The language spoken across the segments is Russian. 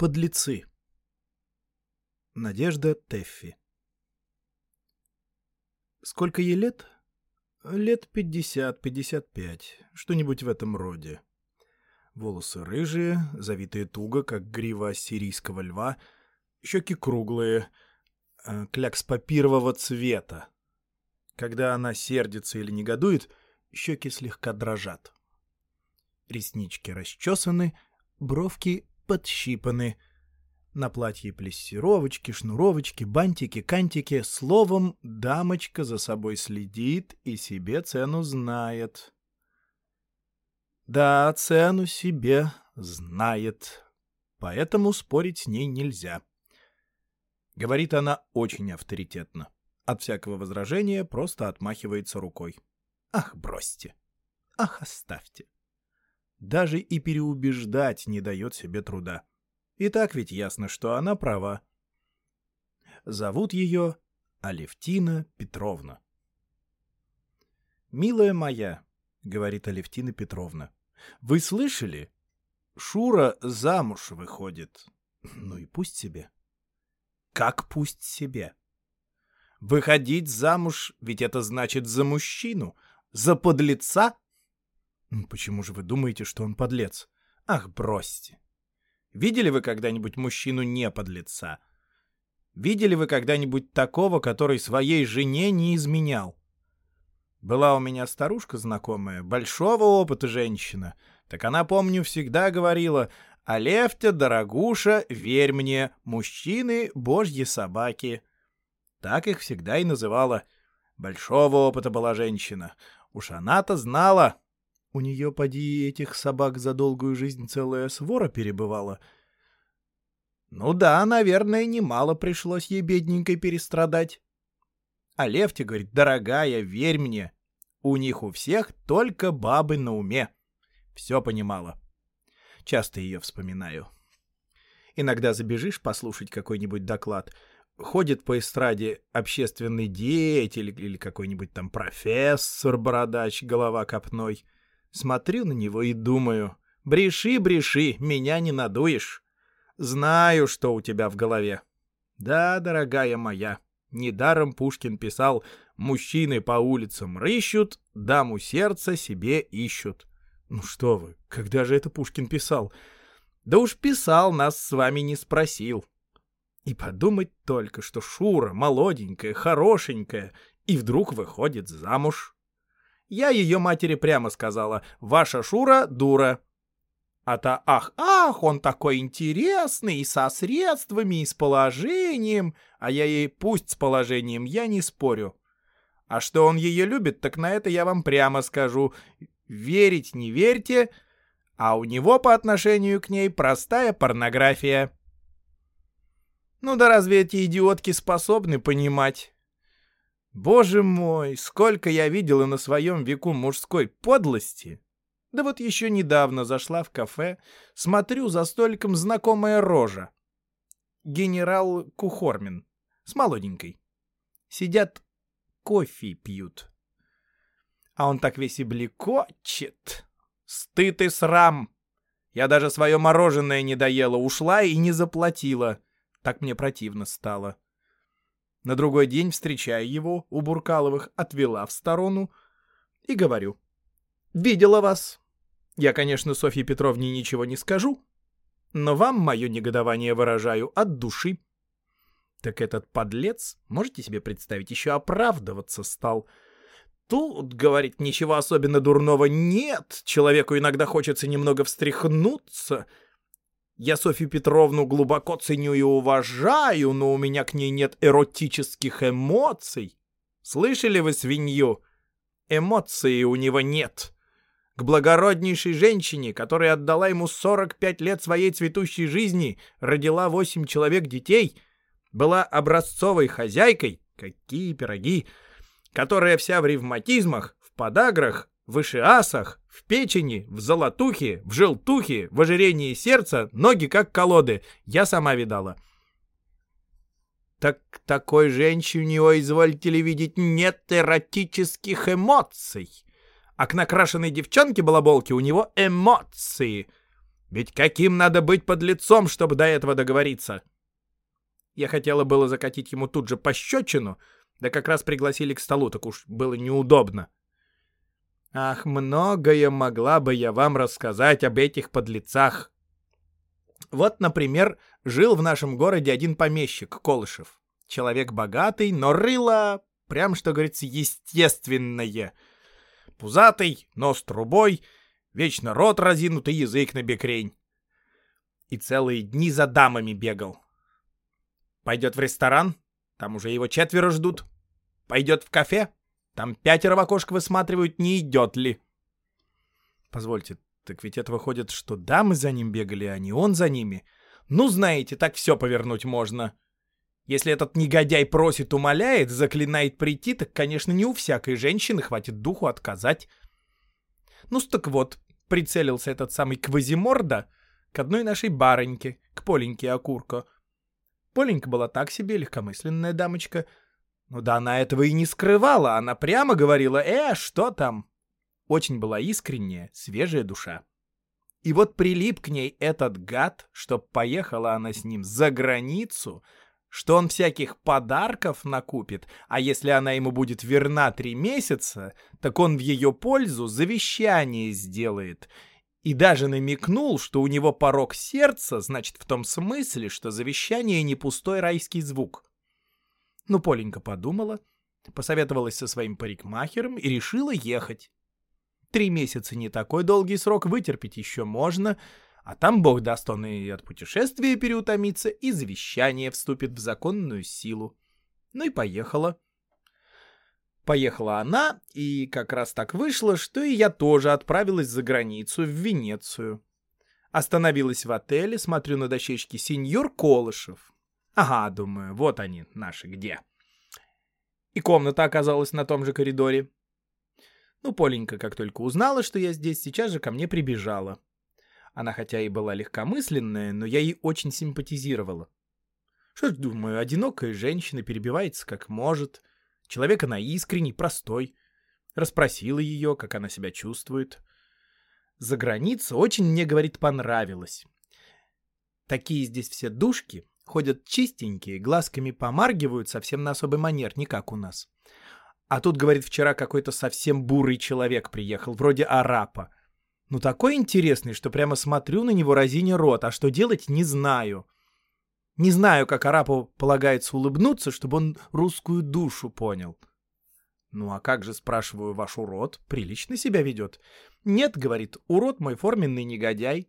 Подлецы. Надежда Теффи. Сколько ей лет? Лет пятьдесят, пятьдесят пять, что-нибудь в этом роде. Волосы рыжие, завитые туго, как грива сирийского льва, щеки круглые, э, клякс папирового цвета. Когда она сердится или негодует, щеки слегка дрожат. Реснички расчесаны, бровки подщипаны. На платье плессировочки, шнуровочки, бантики, кантики. Словом, дамочка за собой следит и себе цену знает. Да, цену себе знает. Поэтому спорить с ней нельзя. Говорит она очень авторитетно. От всякого возражения просто отмахивается рукой. Ах, бросьте. Ах, оставьте даже и переубеждать не дает себе труда. И так ведь ясно, что она права. Зовут ее Алевтина Петровна. «Милая моя», — говорит Алевтина Петровна, — «вы слышали? Шура замуж выходит. Ну и пусть себе». «Как пусть себе?» «Выходить замуж, ведь это значит за мужчину, за подлеца Почему же вы думаете, что он подлец? Ах, бросьте. Видели вы когда-нибудь мужчину не подлеца? Видели вы когда-нибудь такого, который своей жене не изменял? Была у меня старушка знакомая, большого опыта женщина. Так она, помню, всегда говорила, «Алефтя, дорогуша, верь мне, мужчины — божьи собаки». Так их всегда и называла. Большого опыта была женщина. Уж она-то знала, у нее, поди, этих собак за долгую жизнь целая свора перебывала. Ну да, наверное, немало пришлось ей бедненькой перестрадать. А Левти говорит, дорогая, верь мне, у них у всех только бабы на уме. Все понимала. Часто ее вспоминаю. Иногда забежишь послушать какой-нибудь доклад. Ходит по эстраде общественный деятель или какой-нибудь там профессор-бородач, голова копной — Смотрю на него и думаю, бреши, бреши, меня не надуешь. Знаю, что у тебя в голове. Да, дорогая моя, недаром Пушкин писал, мужчины по улицам рыщут, даму сердца себе ищут. Ну что вы, когда же это Пушкин писал? Да уж писал, нас с вами не спросил. И подумать только, что Шура молоденькая, хорошенькая, и вдруг выходит замуж. Я ее матери прямо сказала, ваша Шура дура. А та, ах, ах, он такой интересный, и со средствами, и с положением. А я ей, пусть с положением, я не спорю. А что он ее любит, так на это я вам прямо скажу. Верить не верьте, а у него по отношению к ней простая порнография. Ну да разве эти идиотки способны понимать? Боже мой, сколько я видела на своем веку мужской подлости! Да вот еще недавно зашла в кафе, смотрю за столиком знакомая рожа. Генерал Кухормин, с молоденькой. Сидят, кофе пьют. А он так весь и блекочет. Стыд и срам. Я даже свое мороженое не доела, ушла и не заплатила. Так мне противно стало. На другой день встречаю его у Буркаловых, отвела в сторону и говорю. «Видела вас. Я, конечно, Софье Петровне ничего не скажу, но вам мое негодование выражаю от души». Так этот подлец, можете себе представить, еще оправдываться стал. Тут, говорит, ничего особенно дурного нет, человеку иногда хочется немного встряхнуться — я Софью Петровну глубоко ценю и уважаю, но у меня к ней нет эротических эмоций. Слышали вы свинью? Эмоций у него нет. К благороднейшей женщине, которая отдала ему 45 лет своей цветущей жизни, родила 8 человек детей, была образцовой хозяйкой, какие пироги, которая вся в ревматизмах, в подаграх, в ишиасах, в печени, в золотухе, в желтухе, в ожирении сердца, ноги как колоды. Я сама видала. Так такой женщине, ой, извольте ли видеть, нет эротических эмоций. А к накрашенной девчонке балаболке у него эмоции. Ведь каким надо быть под лицом, чтобы до этого договориться? Я хотела было закатить ему тут же пощечину, да как раз пригласили к столу, так уж было неудобно. Ах, многое могла бы я вам рассказать об этих подлецах. Вот, например, жил в нашем городе один помещик, Колышев. Человек богатый, но рыло, прям что говорится, естественное. Пузатый, нос трубой, вечно рот разинутый, язык на бекрень. И целые дни за дамами бегал. Пойдет в ресторан, там уже его четверо ждут. Пойдет в кафе, там пятеро в окошко высматривают, не идет ли. Позвольте, так ведь это выходит, что дамы за ним бегали, а не он за ними. Ну, знаете, так все повернуть можно. Если этот негодяй просит, умоляет, заклинает прийти, так, конечно, не у всякой женщины хватит духу отказать. Ну, так вот, прицелился этот самый Квазиморда к одной нашей бароньке, к Поленьке Окурко. Поленька была так себе, легкомысленная дамочка. Ну да она этого и не скрывала, она прямо говорила «Э, что там?» Очень была искренняя, свежая душа. И вот прилип к ней этот гад, чтоб поехала она с ним за границу, что он всяких подарков накупит, а если она ему будет верна три месяца, так он в ее пользу завещание сделает. И даже намекнул, что у него порог сердца, значит, в том смысле, что завещание не пустой райский звук. Ну, Поленька подумала, посоветовалась со своим парикмахером и решила ехать. Три месяца не такой долгий срок, вытерпеть еще можно, а там бог даст он и от путешествия переутомится, и завещание вступит в законную силу. Ну и поехала. Поехала она, и как раз так вышло, что и я тоже отправилась за границу, в Венецию. Остановилась в отеле, смотрю на дощечки «Сеньор Колышев». Ага, думаю, вот они, наши, где. И комната оказалась на том же коридоре. Ну, Поленька, как только узнала, что я здесь, сейчас же ко мне прибежала. Она хотя и была легкомысленная, но я ей очень симпатизировала. Что ж, думаю, одинокая женщина перебивается как может. Человек она искренний, простой. Расспросила ее, как она себя чувствует. За граница очень мне, говорит, понравилось. Такие здесь все душки, ходят чистенькие, глазками помаргивают совсем на особый манер, не как у нас. А тут, говорит, вчера какой-то совсем бурый человек приехал, вроде арапа. Ну такой интересный, что прямо смотрю на него разиня рот, а что делать не знаю. Не знаю, как арапу полагается улыбнуться, чтобы он русскую душу понял. Ну а как же, спрашиваю, ваш урод прилично себя ведет? Нет, говорит, урод мой форменный негодяй.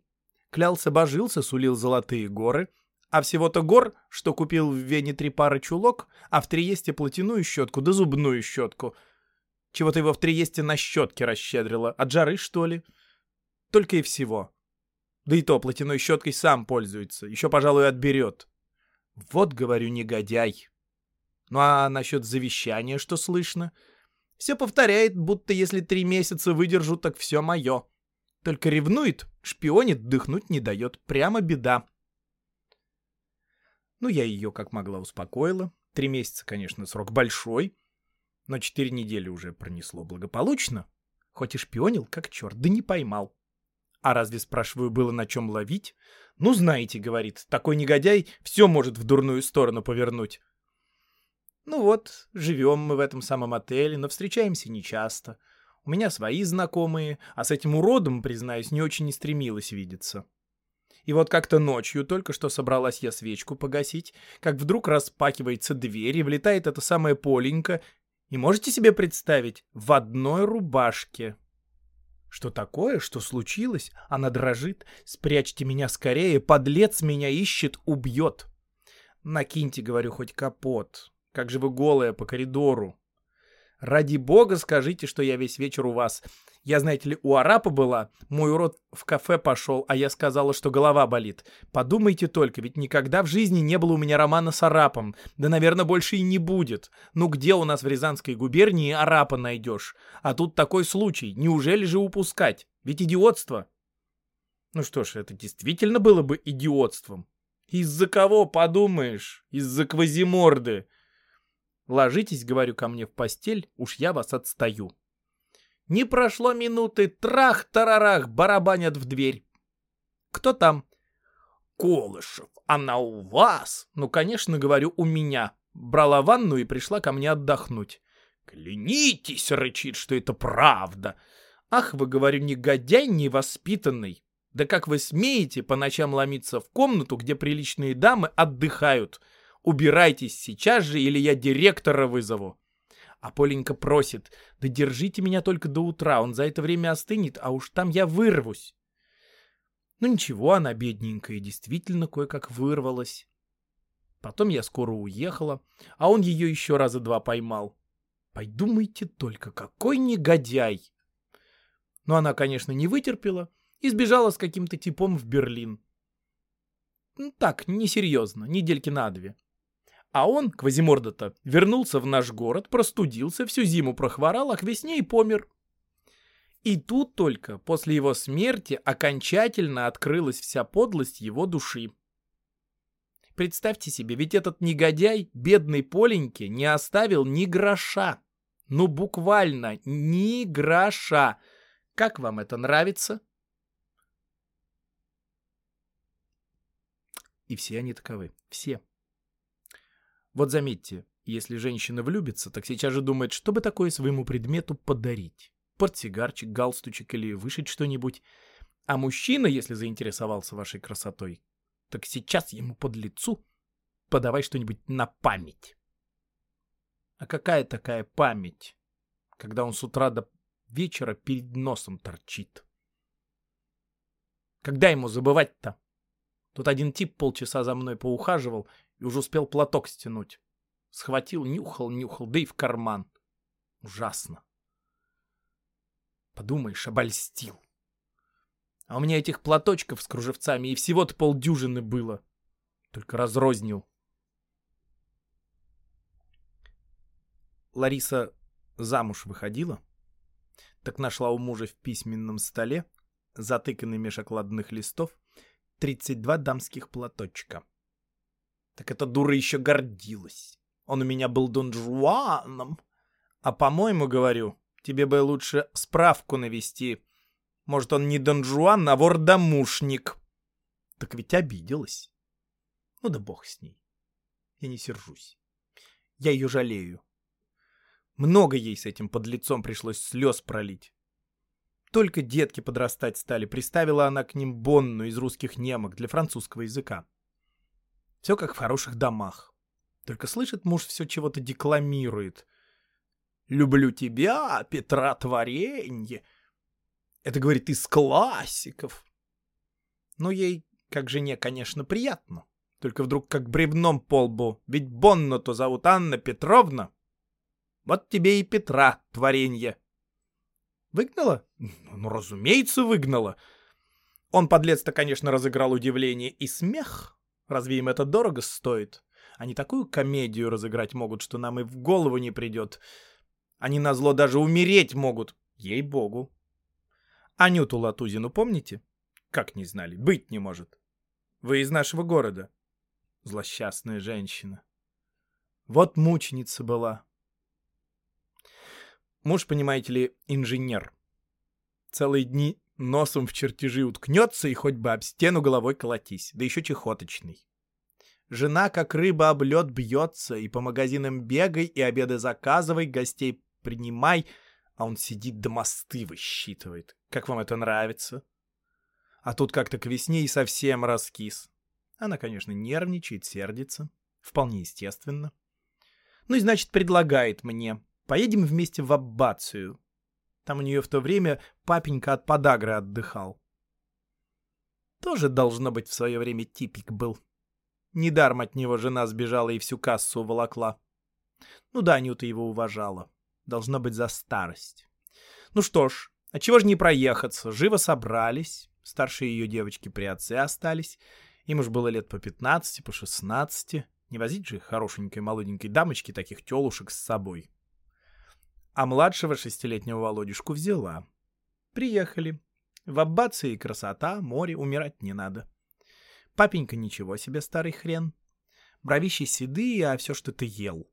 Клялся-божился, сулил золотые горы — а всего-то гор, что купил в Вене три пары чулок, а в Триесте платяную щетку да зубную щетку. Чего-то его в Триесте на щетке расщедрило. От жары, что ли? Только и всего. Да и то платяной щеткой сам пользуется. Еще, пожалуй, отберет. Вот, говорю, негодяй. Ну а насчет завещания что слышно? Все повторяет, будто если три месяца выдержу, так все мое. Только ревнует, шпионит, дыхнуть не дает. Прямо беда. Ну, я ее как могла успокоила. Три месяца, конечно, срок большой, но четыре недели уже пронесло благополучно. Хоть и шпионил, как черт, да не поймал. А разве, спрашиваю, было на чем ловить? Ну, знаете, говорит, такой негодяй все может в дурную сторону повернуть. Ну вот, живем мы в этом самом отеле, но встречаемся нечасто. У меня свои знакомые, а с этим уродом, признаюсь, не очень не стремилась видеться. И вот как-то ночью, только что собралась я свечку погасить, как вдруг распахивается дверь и влетает эта самая Поленька, и можете себе представить, в одной рубашке. Что такое? Что случилось? Она дрожит. Спрячьте меня скорее, подлец меня ищет, убьет. Накиньте, говорю, хоть капот. Как же вы голая по коридору. Ради бога скажите, что я весь вечер у вас. Я, знаете ли, у арапа была, мой урод в кафе пошел, а я сказала, что голова болит. Подумайте только, ведь никогда в жизни не было у меня романа с арапом. Да, наверное, больше и не будет. Ну где у нас в Рязанской губернии арапа найдешь? А тут такой случай, неужели же упускать? Ведь идиотство. Ну что ж, это действительно было бы идиотством. Из-за кого, подумаешь? Из-за Квазиморды. Ложитесь, говорю, ко мне в постель, уж я вас отстаю. Не прошло минуты, трах-тарарах, барабанят в дверь. Кто там? Колышев. Она у вас? Ну, конечно, говорю, у меня. Брала ванну и пришла ко мне отдохнуть. Клянитесь, рычит, что это правда. Ах, вы, говорю, негодяй невоспитанный. Да как вы смеете по ночам ломиться в комнату, где приличные дамы отдыхают? Убирайтесь сейчас же, или я директора вызову. А Поленька просит, да держите меня только до утра, он за это время остынет, а уж там я вырвусь. Ну ничего, она бедненькая действительно кое-как вырвалась. Потом я скоро уехала, а он ее еще раза два поймал. Подумайте только, какой негодяй! Но она, конечно, не вытерпела и сбежала с каким-то типом в Берлин. Ну, так, несерьезно, недельки на две. А он, Квазиморда-то, вернулся в наш город, простудился, всю зиму прохворал, а к весне и помер. И тут только, после его смерти, окончательно открылась вся подлость его души. Представьте себе, ведь этот негодяй, бедный Поленьке, не оставил ни гроша. Ну, буквально, ни гроша. Как вам это нравится? И все они таковы. Все. Вот заметьте, если женщина влюбится, так сейчас же думает, что бы такое своему предмету подарить. Портсигарчик, галстучек или вышить что-нибудь. А мужчина, если заинтересовался вашей красотой, так сейчас ему под лицу подавай что-нибудь на память. А какая такая память, когда он с утра до вечера перед носом торчит? Когда ему забывать-то? Тут один тип полчаса за мной поухаживал и уже успел платок стянуть. Схватил, нюхал, нюхал, да и в карман. Ужасно. Подумаешь, обольстил. А у меня этих платочков с кружевцами и всего-то полдюжины было. Только разрознил. Лариса замуж выходила, так нашла у мужа в письменном столе, затыканный меж окладных листов, 32 дамских платочка. Так эта дура еще гордилась. Он у меня был Дон Жуаном. А по-моему, говорю, тебе бы лучше справку навести. Может, он не Дон Жуан, а вор-домушник. Так ведь обиделась. Ну да бог с ней. Я не сержусь. Я ее жалею. Много ей с этим под лицом пришлось слез пролить. Только детки подрастать стали, приставила она к ним бонну из русских немок для французского языка. Все как в хороших домах. Только слышит муж все чего-то декламирует. «Люблю тебя, Петра творенье». Это, говорит, из классиков. Ну, ей, как жене, конечно, приятно. Только вдруг как бревном по лбу. Ведь Бонну-то зовут Анна Петровна. Вот тебе и Петра творенье. Выгнала? Ну, разумеется, выгнала. Он, подлец-то, конечно, разыграл удивление и смех. Разве им это дорого стоит? Они такую комедию разыграть могут, что нам и в голову не придет. Они на зло даже умереть могут. Ей-богу. Анюту Латузину помните? Как не знали? Быть не может. Вы из нашего города. Злосчастная женщина. Вот мученица была. Муж, понимаете ли, инженер. Целые дни носом в чертежи уткнется и хоть бы об стену головой колотись, да еще чехоточный. Жена, как рыба об лед, бьется, и по магазинам бегай, и обеды заказывай, гостей принимай, а он сидит до мосты высчитывает. Как вам это нравится? А тут как-то к весне и совсем раскис. Она, конечно, нервничает, сердится. Вполне естественно. Ну и, значит, предлагает мне. Поедем вместе в Аббацию. Там у нее в то время папенька от подагры отдыхал. Тоже, должно быть, в свое время типик был. Недаром от него жена сбежала и всю кассу волокла. Ну да, Анюта его уважала. Должно быть за старость. Ну что ж, а чего ж не проехаться? Живо собрались. Старшие ее девочки при отце остались. Им уж было лет по 15, по 16. Не возить же хорошенькой молоденькой дамочки таких телушек с собой. А младшего шестилетнего Володюшку взяла. Приехали. В Аббации красота, море, умирать не надо. Папенька ничего себе, старый хрен. Бровищи седые, а все что ты ел.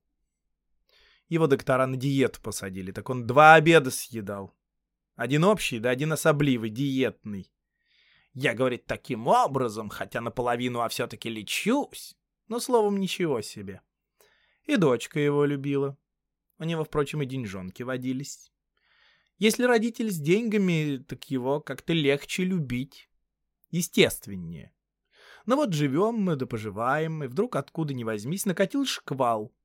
Его доктора на диету посадили, так он два обеда съедал. Один общий, да один особливый, диетный. Я, говорит, таким образом, хотя наполовину, а все-таки лечусь. Но, словом, ничего себе. И дочка его любила. У него, впрочем, и деньжонки водились. Если родитель с деньгами, так его как-то легче любить. Естественнее. Но вот живем мы да поживаем, и вдруг откуда ни возьмись накатил шквал.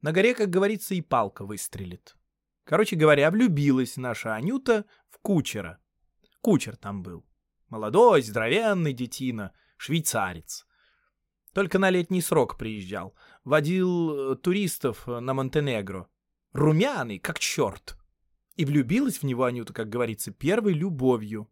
На горе, как говорится, и палка выстрелит. Короче говоря, влюбилась наша Анюта в кучера. Кучер там был. Молодой, здоровенный детина, швейцарец. Только на летний срок приезжал. Водил э, туристов э, на Монтенегро. Румяный, как черт. И влюбилась в него Анюта, как говорится, первой любовью.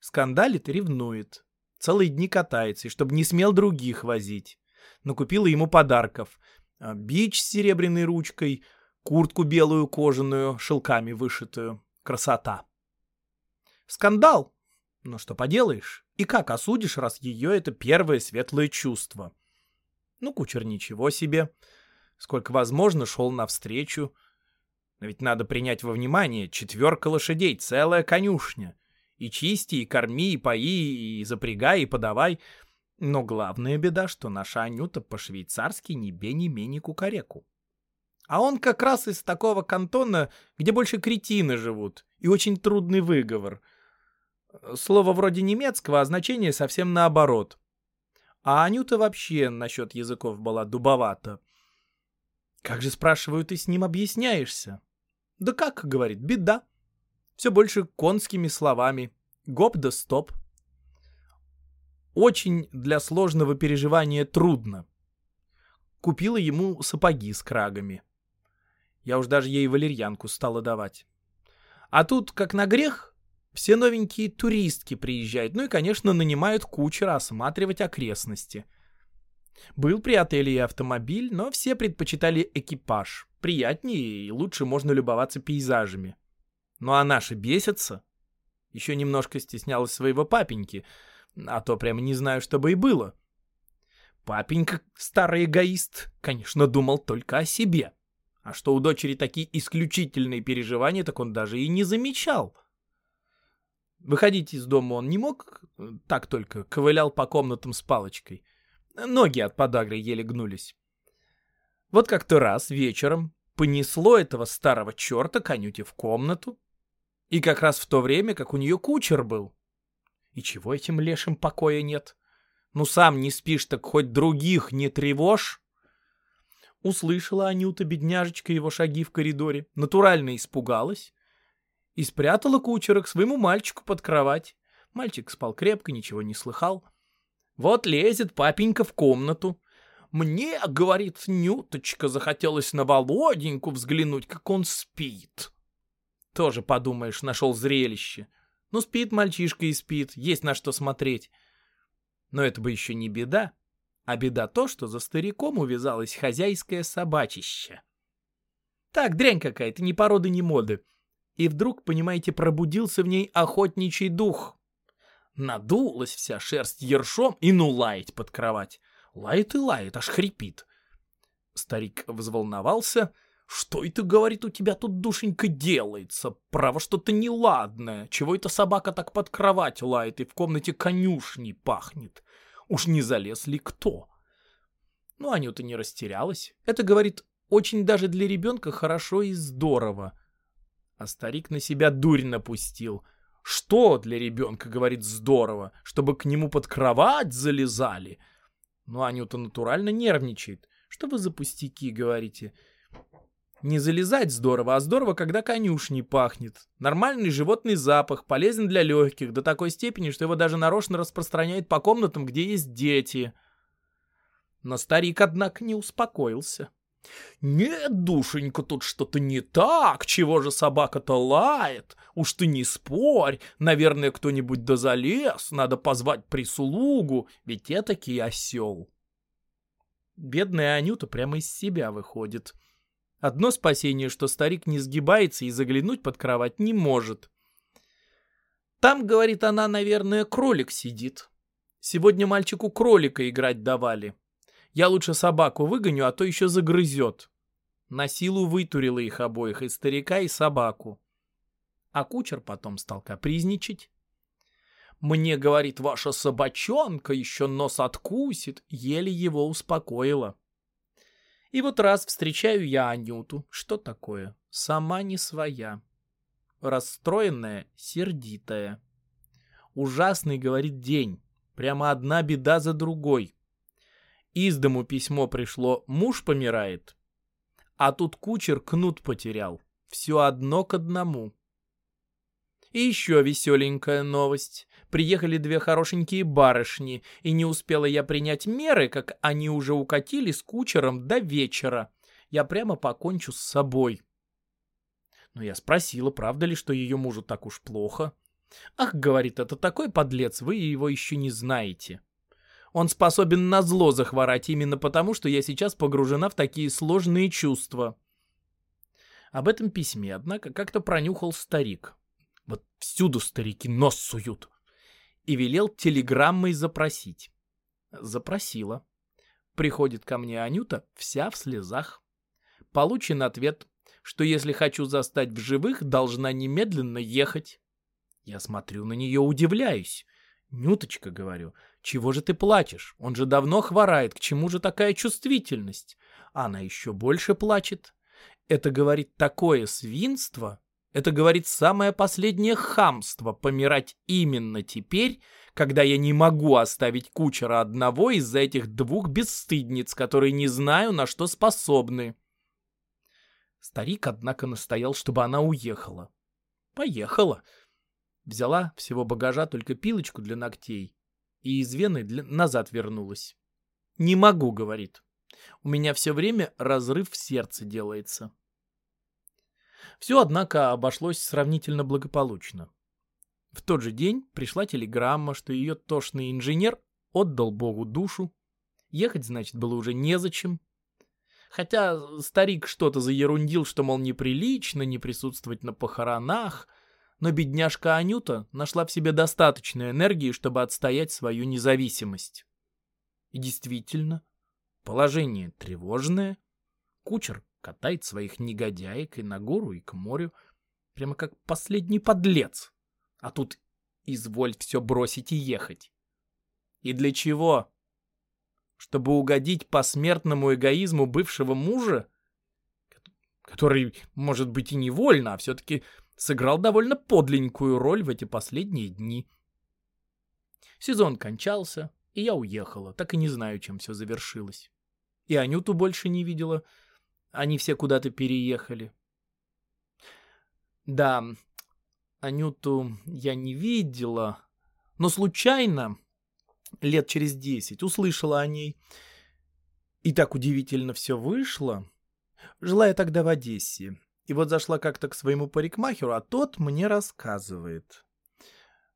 Скандалит и ревнует. Целые дни катается, и чтобы не смел других возить. Но купила ему подарков. А, бич с серебряной ручкой, куртку белую кожаную, шелками вышитую. Красота. Скандал. Ну что поделаешь? И как осудишь, раз ее это первое светлое чувство? Ну, кучер ничего себе. Сколько возможно, шел навстречу. Но ведь надо принять во внимание, четверка лошадей, целая конюшня. И чисти, и корми, и пои, и запрягай, и подавай. Но главная беда, что наша Анюта по-швейцарски ни бе, ни ме, кукареку. А он как раз из такого кантона, где больше кретины живут, и очень трудный выговор. Слово вроде немецкого, а значение совсем наоборот. А Анюта вообще насчет языков была дубовата. Как же, спрашиваю, ты с ним объясняешься? Да как, говорит, беда. Все больше конскими словами. Гоп да стоп. Очень для сложного переживания трудно. Купила ему сапоги с крагами. Я уж даже ей валерьянку стала давать. А тут, как на грех, все новенькие туристки приезжают, ну и, конечно, нанимают кучера осматривать окрестности. Был при отеле и автомобиль, но все предпочитали экипаж. Приятнее и лучше можно любоваться пейзажами. Ну а наши бесятся. Еще немножко стеснялась своего папеньки, а то прямо не знаю, что бы и было. Папенька, старый эгоист, конечно, думал только о себе. А что у дочери такие исключительные переживания, так он даже и не замечал. Выходить из дома он не мог, так только ковылял по комнатам с палочкой. Ноги от подагры еле гнулись. Вот как-то раз вечером понесло этого старого черта конюте в комнату, и как раз в то время, как у нее кучер был. И чего этим лешим покоя нет? Ну сам не спишь, так хоть других не тревожь. Услышала Анюта, бедняжечка, его шаги в коридоре, натурально испугалась и спрятала кучера к своему мальчику под кровать. Мальчик спал крепко, ничего не слыхал. Вот лезет папенька в комнату. Мне, говорит Нюточка, захотелось на Володеньку взглянуть, как он спит. Тоже, подумаешь, нашел зрелище. Ну, спит мальчишка и спит, есть на что смотреть. Но это бы еще не беда. А беда то, что за стариком увязалась хозяйское собачище. Так, дрянь какая-то, ни породы, ни моды. И вдруг, понимаете, пробудился в ней охотничий дух. Надулась вся шерсть ершом и ну лаять под кровать. Лает и лает, аж хрипит. Старик взволновался, «Что это, — говорит, — у тебя тут, душенька, делается? Право, что-то неладное. Чего эта собака так под кровать лает и в комнате конюшни пахнет? Уж не залез ли кто?» Ну, Анюта не растерялась. Это, говорит, очень даже для ребенка хорошо и здорово. А старик на себя дурь напустил. Что для ребенка, говорит, здорово? Чтобы к нему под кровать залезали? Ну, Анюта натурально нервничает. Что вы за пустяки говорите? — не залезать здорово, а здорово, когда конюшней пахнет. Нормальный животный запах, полезен для легких, до такой степени, что его даже нарочно распространяет по комнатам, где есть дети. Но старик, однако, не успокоился. «Нет, душенька, тут что-то не так. Чего же собака-то лает? Уж ты не спорь. Наверное, кто-нибудь да залез. Надо позвать прислугу, ведь этакий осел». Бедная Анюта прямо из себя выходит. Одно спасение, что старик не сгибается и заглянуть под кровать не может. Там, говорит она, наверное, кролик сидит. Сегодня мальчику кролика играть давали. Я лучше собаку выгоню, а то еще загрызет. На силу вытурила их обоих, и старика, и собаку. А кучер потом стал капризничать. Мне, говорит, ваша собачонка еще нос откусит, еле его успокоила. И вот раз встречаю я Анюту. Что такое? Сама не своя. Расстроенная, сердитая. Ужасный, говорит, день. Прямо одна беда за другой. Из дому письмо пришло, муж помирает. А тут кучер кнут потерял. Все одно к одному. И еще веселенькая новость. Приехали две хорошенькие барышни, и не успела я принять меры, как они уже укатили с кучером до вечера. Я прямо покончу с собой. Но я спросила, правда ли, что ее мужу так уж плохо. Ах, говорит, это такой подлец, вы его еще не знаете. Он способен на зло захворать именно потому, что я сейчас погружена в такие сложные чувства. Об этом письме, однако, как-то пронюхал старик. Вот всюду старики нос суют. И велел телеграммой запросить. Запросила. Приходит ко мне Анюта, вся в слезах. Получен ответ, что если хочу застать в живых, должна немедленно ехать. Я смотрю на нее, удивляюсь. «Нюточка», — говорю, — «чего же ты плачешь? Он же давно хворает, к чему же такая чувствительность?» Она еще больше плачет. Это, говорит, такое свинство, это, говорит, самое последнее хамство помирать именно теперь, когда я не могу оставить кучера одного из-за этих двух бесстыдниц, которые не знаю, на что способны. Старик, однако, настоял, чтобы она уехала. Поехала. Взяла всего багажа только пилочку для ногтей и из вены назад вернулась. «Не могу», — говорит. «У меня все время разрыв в сердце делается». Все, однако, обошлось сравнительно благополучно. В тот же день пришла телеграмма, что ее тошный инженер отдал Богу душу. Ехать, значит, было уже незачем. Хотя старик что-то заерундил, что, мол, неприлично не присутствовать на похоронах, но бедняжка Анюта нашла в себе достаточно энергии, чтобы отстоять свою независимость. И действительно, положение тревожное. Кучер Катает своих негодяек и на гору, и к морю. Прямо как последний подлец. А тут изволь все бросить и ехать. И для чего? Чтобы угодить посмертному эгоизму бывшего мужа? Который, может быть, и невольно, а все-таки сыграл довольно подленькую роль в эти последние дни. Сезон кончался, и я уехала, так и не знаю, чем все завершилось. И Анюту больше не видела, — они все куда-то переехали. Да, Анюту я не видела, но случайно, лет через десять, услышала о ней. И так удивительно все вышло. Жила я тогда в Одессе. И вот зашла как-то к своему парикмахеру, а тот мне рассказывает.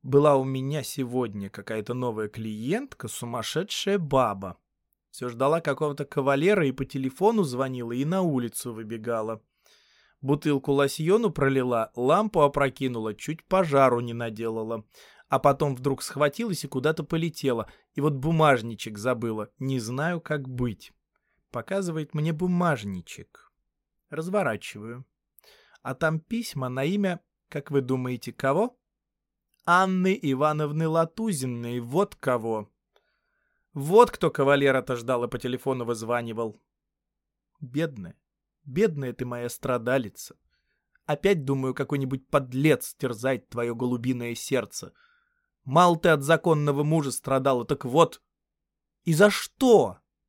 Была у меня сегодня какая-то новая клиентка, сумасшедшая баба. Все ждала какого-то кавалера и по телефону звонила, и на улицу выбегала. Бутылку лосьону пролила, лампу опрокинула, чуть пожару не наделала. А потом вдруг схватилась и куда-то полетела. И вот бумажничек забыла. Не знаю, как быть. Показывает мне бумажничек. Разворачиваю. А там письма на имя, как вы думаете, кого? Анны Ивановны Латузиной. Вот кого. Вот кто кавалера-то ждал и по телефону вызванивал. Бедная, бедная ты моя страдалица. Опять, думаю, какой-нибудь подлец терзает твое голубиное сердце. Мал ты от законного мужа страдала, так вот. И за что?